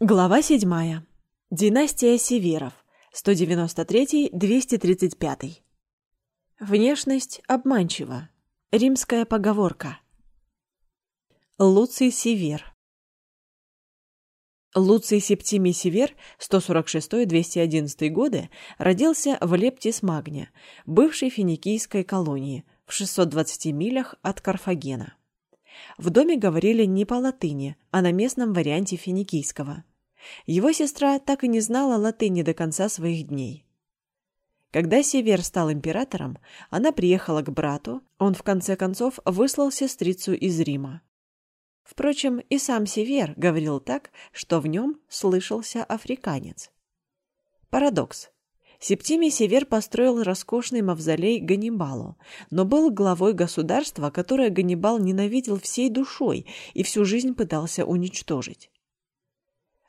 Глава 7. Династия Северов. 193-235. Внешность обманчива. Римская поговорка. Луций Север. Луций Септимий Север, 146-211 годы, родился в Лептис Магне, бывшей финикийской колонии, в 620 милях от Карфагена. В доме говорили не по латыни, а на местном варианте финикийского. Его сестра так и не знала латыни до конца своих дней. Когда Север стал императором, она приехала к брату, он в конце концов выслал сестрицу из Рима. Впрочем, и сам Север говорил так, что в нем слышался африканец. Парадокс. Септимий Север построил роскошный мавзолей Ганнибалу, но был главой государства, которое Ганнибал ненавидел всей душой и всю жизнь пытался уничтожить.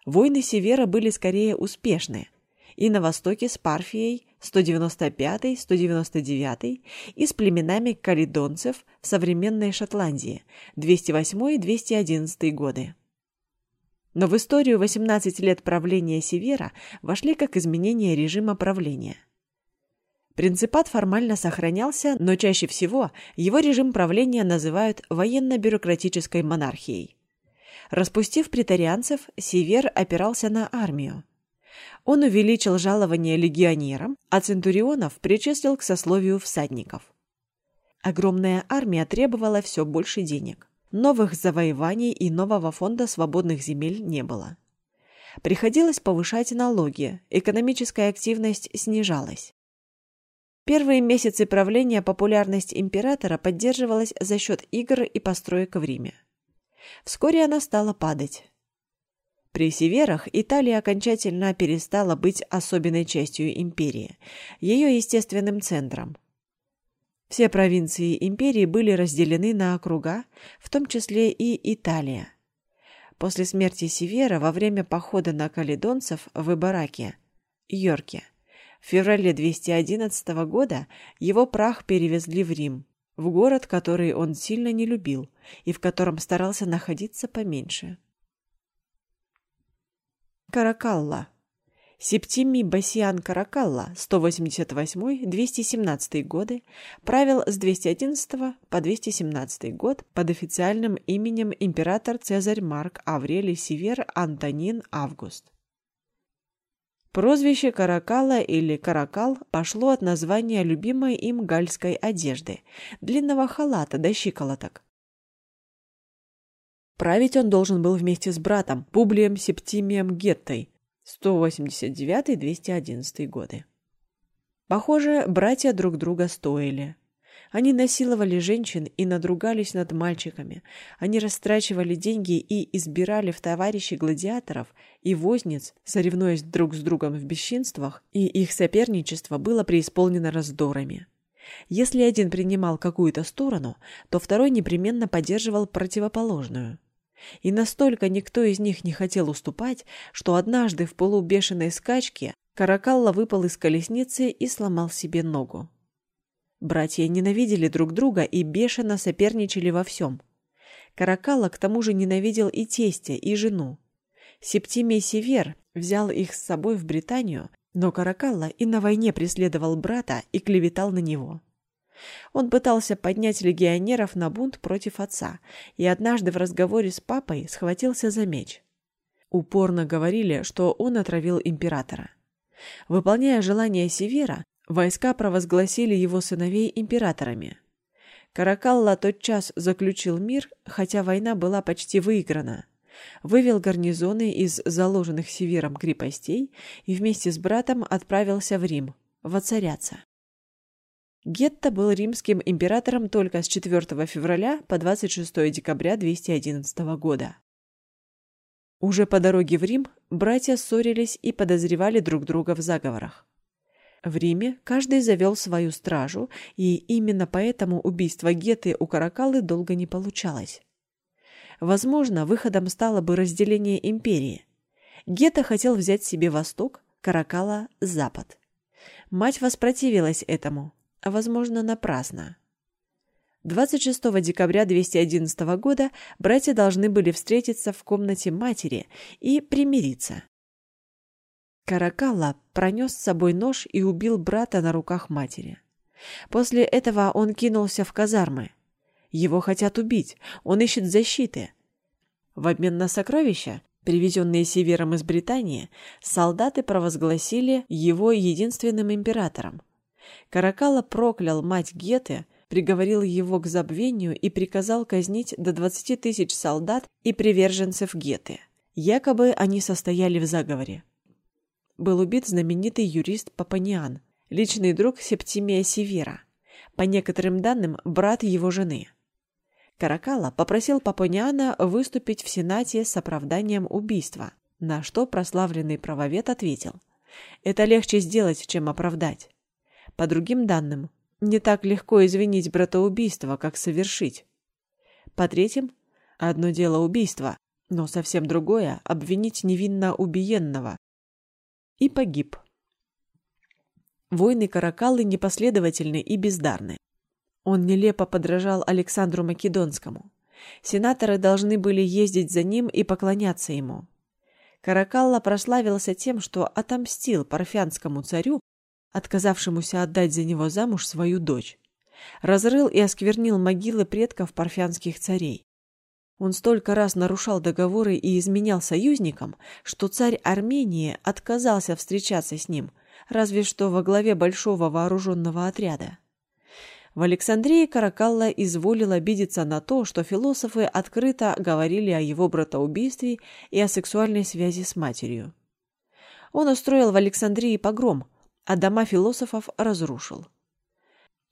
Войны Севера были скорее успешны, и на востоке с Парфией 195-199 и с племенами каледонцев в современной Шотландии 208-211 годы. Но в историю 18 лет правления Севера вошли как изменение режима правления. Принципат формально сохранялся, но чаще всего его режим правления называют военно-бюрократической монархией. Распустив претарианцев, Север опирался на армию. Он увеличил жалование легионерам, а центурионов причислил к сословию всадников. Огромная армия требовала все больше денег. Новых завоеваний и нового фонда свободных земель не было. Приходилось повышать налоги, экономическая активность снижалась. Первые месяцы правления популярность императора поддерживалась за счет игр и построек в Риме. Вскоре она стала падать. При Северах Италия окончательно перестала быть особенной частью империи, ее естественным центром – все провинции империи были разделены на округа, в том числе и Италия. После смерти Севера во время похода на каледонцев в Ибараке, Йорке, в феврале 211 года его прах перевезли в Рим, в город, который он сильно не любил и в котором старался находиться поменьше. Каракалла Септимий Басиан Каракалла 188-217 годы правил с 211 по 217 год под официальным именем император Цезарь Марк Аврелий Север Антонин Август. Прозвище Каракала или Каракал пошло от названия любимой им гальской одежды – длинного халата до щиколоток. Править он должен был вместе с братом Публием Септимием Геттой – 189-211 годы. Похоже, братья друг друга стоили. Они насиловали женщин и надругались над мальчиками. Они растрачивали деньги и избирали в товарищи гладиаторов и возниц, соревнуясь друг с другом в бесчинствах, и их соперничество было преисполнено раздорами. Если один принимал какую-то сторону, то второй непременно поддерживал противоположную. И настолько никто из них не хотел уступать, что однажды в полубешеной скачке Каракалла выпал из колесницы и сломал себе ногу. Братья ненавидели друг друга и бешено соперничали во всем. Каракалла к тому же ненавидел и тестя, и жену. Септимий Север взял их с собой в Британию, но Каракалла и на войне преследовал брата и клеветал на него. Он пытался поднять легионеров на бунт против отца и однажды в разговоре с папой схватился за меч. Упорно говорили, что он отравил императора. Выполняя желание Севера, войска провозгласили его сыновей императорами. Каракалла тотчас заключил мир, хотя война была почти выиграна. Вывел гарнизоны из заложенных Севером крепостей и вместе с братом отправился в Рим, воцаряться. Гетто был римским императором только с 4 февраля по 26 декабря 211 года. Уже по дороге в Рим братья ссорились и подозревали друг друга в заговорах. В Риме каждый завел свою стражу, и именно поэтому убийство Гетты у Каракалы долго не получалось. Возможно, выходом стало бы разделение империи. Гетта хотел взять себе восток, Каракала – запад. Мать воспротивилась этому – а, возможно, напрасно. 26 декабря 211 года братья должны были встретиться в комнате матери и примириться. Каракалла пронес с собой нож и убил брата на руках матери. После этого он кинулся в казармы. Его хотят убить, он ищет защиты. В обмен на сокровища, привезенные севером из Британии, солдаты провозгласили его единственным императором. Каракалла проклял мать Геты, приговорил его к забвению и приказал казнить до 20 тысяч солдат и приверженцев Геты. Якобы они состояли в заговоре был убит знаменитый юрист Папаниан, личный друг Септимия Севера, по некоторым данным, брат его жены. Каракала попросил Папаниана выступить в Сенате с оправданием убийства, на что прославленный правовед ответил: "Это легче сделать, чем оправдать. По другим данным, не так легко извинить братоубийство, как совершить. По третьим, одно дело убийство, но совсем другое обвинить невинно убиенного, и погиб. Войны Каракаллы непоследовательны и бездарны. Он нелепо подражал Александру Македонскому. Сенаторы должны были ездить за ним и поклоняться ему. Каракалла прославился тем, что отомстил парфянскому царю, отказавшемуся отдать за него замуж свою дочь. Разрыл и осквернил могилы предков парфянских царей. Он столько раз нарушал договоры и изменял союзникам, что царь Армении отказался встречаться с ним, разве что во главе большого вооруженного отряда. В Александрии Каракалла изволил обидеться на то, что философы открыто говорили о его братоубийстве и о сексуальной связи с матерью. Он устроил в Александрии погром, а дома философов разрушил.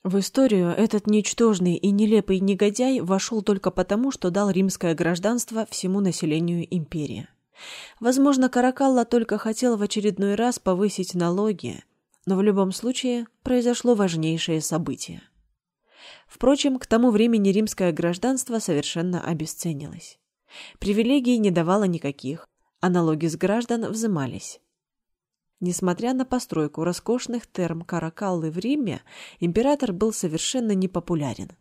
В историю этот ничтожный и нелепый негодяй вошел только потому, что дал римское гражданство всему населению империи. Возможно, Каракалла только хотел в очередной раз повысить налоги, но в любом случае произошло важнейшее событие. Впрочем, к тому времени римское гражданство совершенно обесценилось. Привилегий не давало никаких, а налоги с граждан взимались. Несмотря на постройку роскошных терм Каракаллы в Риме, император был совершенно непопулярен.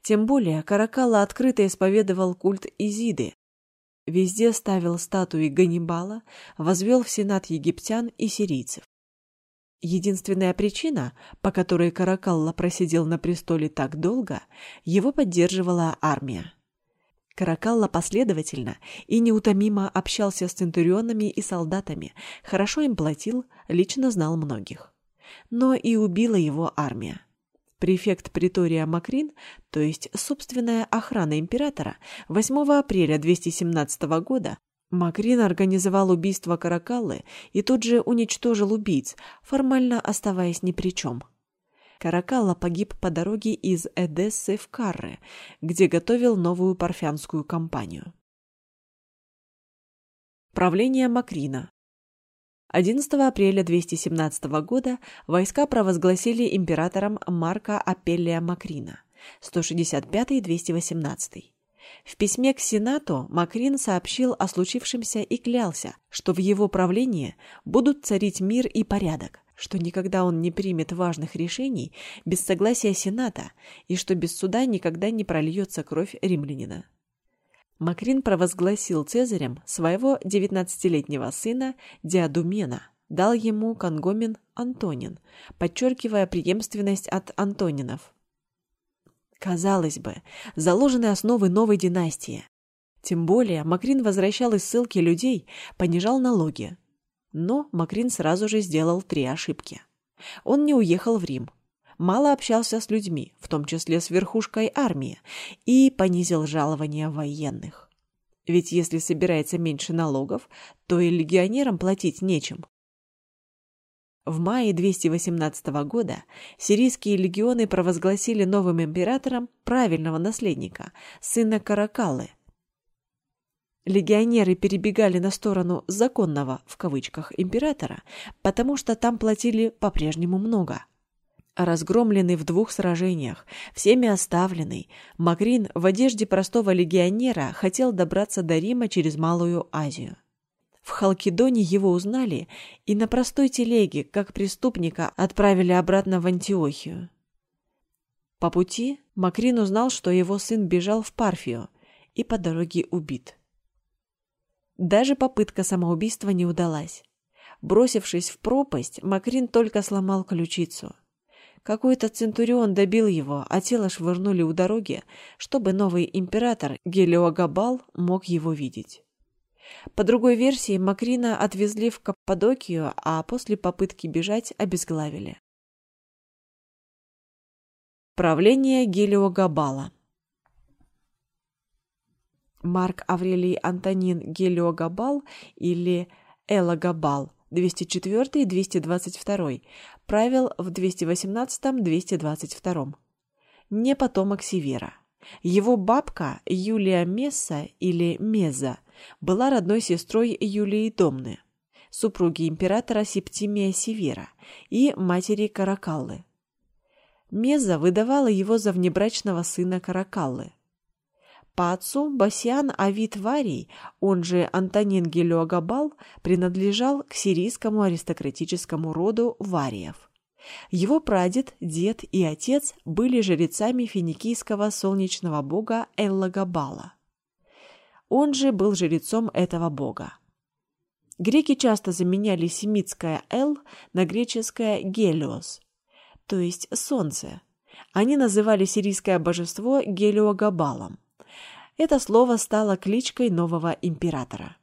Тем более Каракалла открыто исповедовал культ Изиды. Везде ставил статуи Ганнибала, возвел в сенат египтян и сирийцев. Единственная причина, по которой Каракалла просидел на престоле так долго, его поддерживала армия. Каракалла последовательно и неутомимо общался с центурионами и солдатами, хорошо им платил, лично знал многих. Но и убила его армия. Префект притория Макрин, то есть собственная охрана императора, 8 апреля 217 года Макрин организовал убийство Каракаллы и тут же уничтожил убийц, формально оставаясь ни при чем. Каракалла погиб по дороге из Эдессы в Карре, где готовил новую парфянскую кампанию. Правление Макрина 11 апреля 217 года войска провозгласили императором Марка Апеллия Макрина 165-218. В письме к Сенату Макрин сообщил о случившемся и клялся, что в его правлении будут царить мир и порядок, что никогда он не примет важных решений без согласия Сената и что без суда никогда не прольется кровь римлянина. Макрин провозгласил Цезарем своего девятнадцатилетнего сына Диадумена, дал ему конгомен Антонин, подчеркивая преемственность от Антонинов. Казалось бы, заложены основы новой династии. Тем более Макрин возвращал из ссылки людей, понижал налоги, но Макрин сразу же сделал три ошибки. Он не уехал в Рим, мало общался с людьми, в том числе с верхушкой армии, и понизил жалования военных. Ведь если собирается меньше налогов, то и легионерам платить нечем. В мае 218 года сирийские легионы провозгласили новым императором правильного наследника, сына Каракалы – Легионеры перебегали на сторону «законного» в кавычках императора, потому что там платили по-прежнему много. Разгромленный в двух сражениях, всеми оставленный, Макрин в одежде простого легионера хотел добраться до Рима через Малую Азию. В Халкидоне его узнали и на простой телеге, как преступника, отправили обратно в Антиохию. По пути Макрин узнал, что его сын бежал в Парфию и по дороге убит. Даже попытка самоубийства не удалась. Бросившись в пропасть, Макрин только сломал ключицу. Какой-то центурион добил его, а тело швырнули у дороги, чтобы новый император Гелиогабал мог его видеть. По другой версии, Макрина отвезли в Каппадокию, а после попытки бежать обезглавили. Правление Гелиогабала Марк Аврелий Антонин Гелиогабал или Элагабал 204-222 правил в 218-222. Не потомок Севера. Его бабка Юлия Месса или Меза была родной сестрой Юлии Домны, супруги императора Септимия Севера и матери Каракаллы. Меза выдавала его за внебрачного сына Каракаллы. По Басиан Авит Варий, он же Антонин Гелиогабал, принадлежал к сирийскому аристократическому роду Вариев. Его прадед, дед и отец были жрецами финикийского солнечного бога Эллагабала. Он же был жрецом этого бога. Греки часто заменяли семитское «эл» на греческое «гелиос», то есть «солнце». Они называли сирийское божество Гелиогабалом. Это слово стало кличкой нового императора.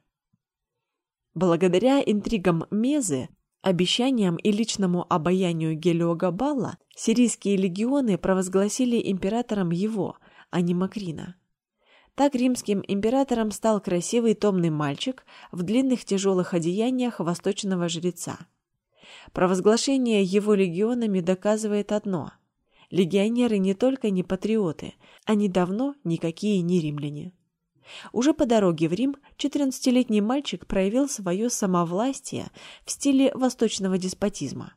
Благодаря интригам Мезы, обещаниям и личному обаянию Гелиогабала, сирийские легионы провозгласили императором его, а не Макрина. Так римским императором стал красивый томный мальчик в длинных тяжелых одеяниях восточного жреца. Провозглашение его легионами доказывает одно – Легионеры не только не патриоты, они давно никакие не римляне. Уже по дороге в Рим 14-летний мальчик проявил свое самовластие в стиле восточного деспотизма.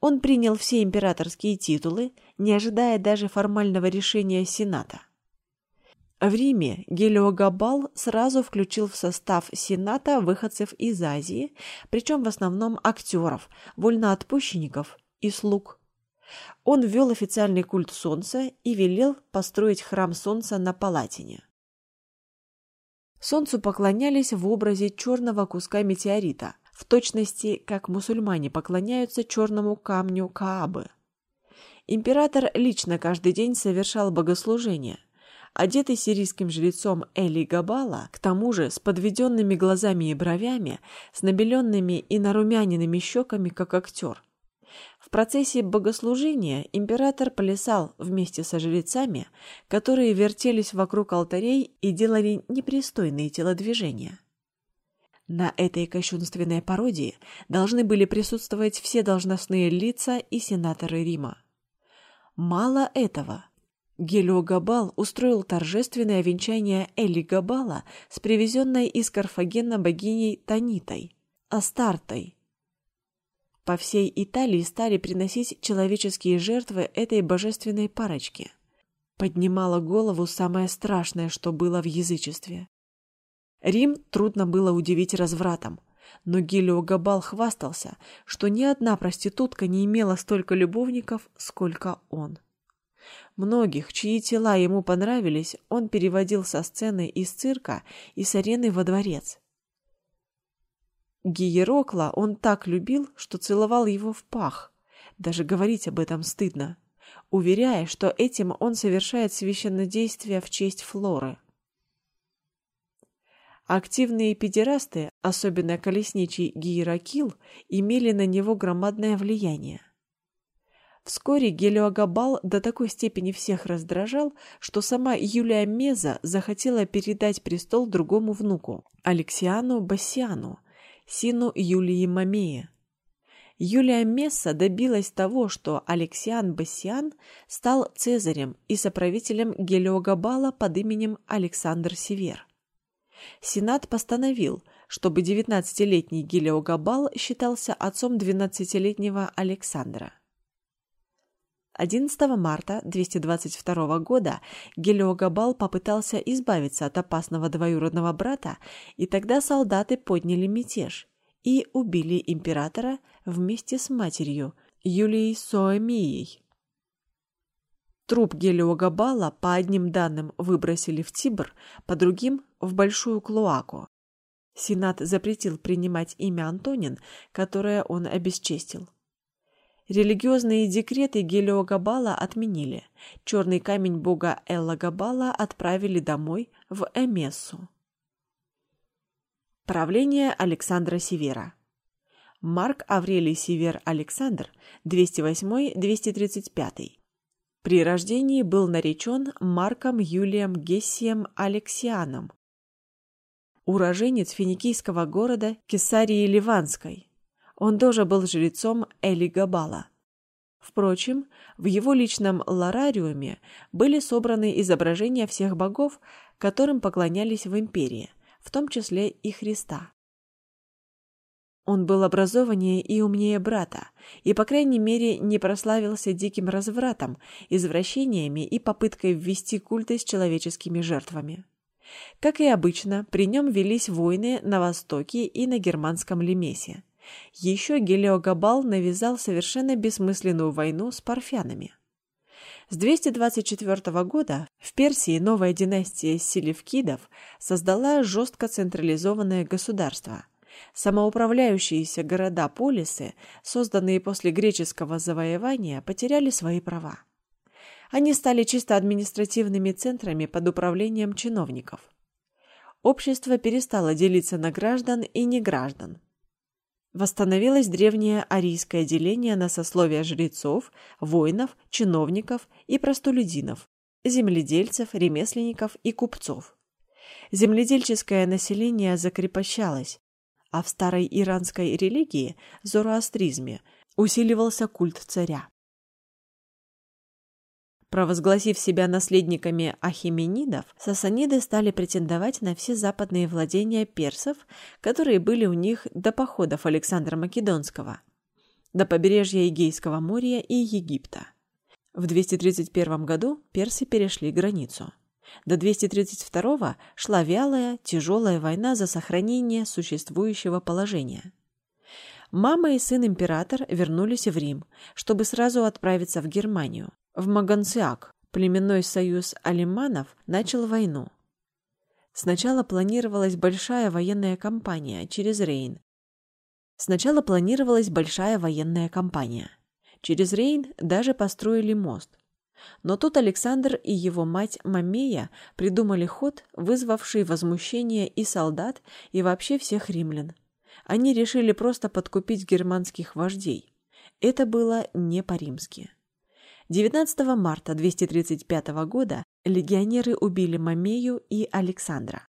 Он принял все императорские титулы, не ожидая даже формального решения Сената. В Риме Гелиогабал сразу включил в состав Сената выходцев из Азии, причем в основном актеров, вольноотпущенников и слуг. Он ввел официальный культ Солнца и велел построить храм Солнца на Палатине. Солнцу поклонялись в образе черного куска метеорита, в точности, как мусульмане поклоняются черному камню Каабы. Император лично каждый день совершал богослужение. Одетый сирийским жрецом Эли Габала, к тому же с подведенными глазами и бровями, с набеленными и нарумяненными щеками, как актер – процессе богослужения император плясал вместе со жрецами, которые вертелись вокруг алтарей и делали непристойные телодвижения. На этой кощунственной пародии должны были присутствовать все должностные лица и сенаторы Рима. Мало этого. Гелио Габал устроил торжественное венчание Эли Габала с привезенной из Карфагена богиней Танитой, Астартой, по всей Италии стали приносить человеческие жертвы этой божественной парочке. Поднимало голову самое страшное, что было в язычестве. Рим трудно было удивить развратом, но Гелио Габал хвастался, что ни одна проститутка не имела столько любовников, сколько он. Многих, чьи тела ему понравились, он переводил со сцены из цирка и с арены во дворец. Гиерокла он так любил, что целовал его в пах. Даже говорить об этом стыдно, уверяя, что этим он совершает священнодействие в честь Флоры. Активные педерасты, особенно колесничий Гиерокил, имели на него громадное влияние. Вскоре Гелиогабал до такой степени всех раздражал, что сама Юлия Меза захотела передать престол другому внуку, Алексиану Бассиану, сыну Юлии Мамея. Юлия Месса добилась того, что Алексиан Бассиан стал цезарем и соправителем Гелиогабала под именем Александр Север. Сенат постановил, чтобы 19-летний Гелиогабал считался отцом 12-летнего Александра. 11 марта 222 года Гелиогабал попытался избавиться от опасного двоюродного брата, и тогда солдаты подняли мятеж и убили императора вместе с матерью Юлией Соэмией. Труп Гелиогабала по одним данным выбросили в Тибр, по другим – в Большую Клоаку. Сенат запретил принимать имя Антонин, которое он обесчестил. Религиозные декреты Гелиогабала отменили. Черный камень бога Элла Габала отправили домой в Эмессу. Правление Александра Севера Марк Аврелий Север Александр, 208-235. При рождении был наречен Марком Юлием Гессием Алексианом, уроженец финикийского города Кесарии Ливанской. Он тоже был жрецом Эли Габала. Впрочем, в его личном ларариуме были собраны изображения всех богов, которым поклонялись в империи, в том числе и Христа. Он был образованнее и умнее брата, и, по крайней мере, не прославился диким развратом, извращениями и попыткой ввести культы с человеческими жертвами. Как и обычно, при нем велись войны на Востоке и на германском Лемесе. Еще Гелиогабал навязал совершенно бессмысленную войну с парфянами. С 224 года в Персии новая династия селевкидов создала жестко централизованное государство – Самоуправляющиеся города-полисы, созданные после греческого завоевания, потеряли свои права. Они стали чисто административными центрами под управлением чиновников. Общество перестало делиться на граждан и неграждан. Восстановилось древнее арийское деление на сословия жрецов, воинов, чиновников и простолюдинов, земледельцев, ремесленников и купцов. Земледельческое население закрепощалось, а в старой иранской религии, зороастризме, усиливался культ царя. Провозгласив себя наследниками ахименидов, сасаниды стали претендовать на все западные владения персов, которые были у них до походов Александра Македонского, до побережья Эгейского моря и Египта. В 231 году персы перешли границу. До 232 шла вялая, тяжелая война за сохранение существующего положения. Мама и сын-император вернулись в Рим, чтобы сразу отправиться в Германию. В Маганциак племенной союз алиманов начал войну. Сначала планировалась большая военная кампания через Рейн. Сначала планировалась большая военная кампания. Через Рейн даже построили мост – но тут Александр и его мать Мамея придумали ход, вызвавший возмущение и солдат, и вообще всех римлян. Они решили просто подкупить германских вождей. Это было не по-римски. 19 марта 235 года легионеры убили Мамею и Александра,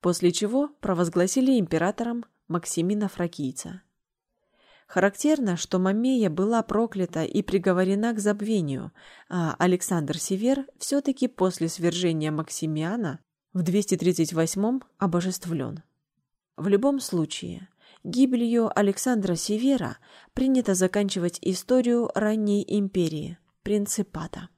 после чего провозгласили императором Максимина Фракийца. Характерно, что Мамея была проклята и приговорена к забвению, а Александр Север все-таки после свержения Максимиана в 238-м обожествлен. В любом случае, гибелью Александра Севера принято заканчивать историю ранней империи, принципата.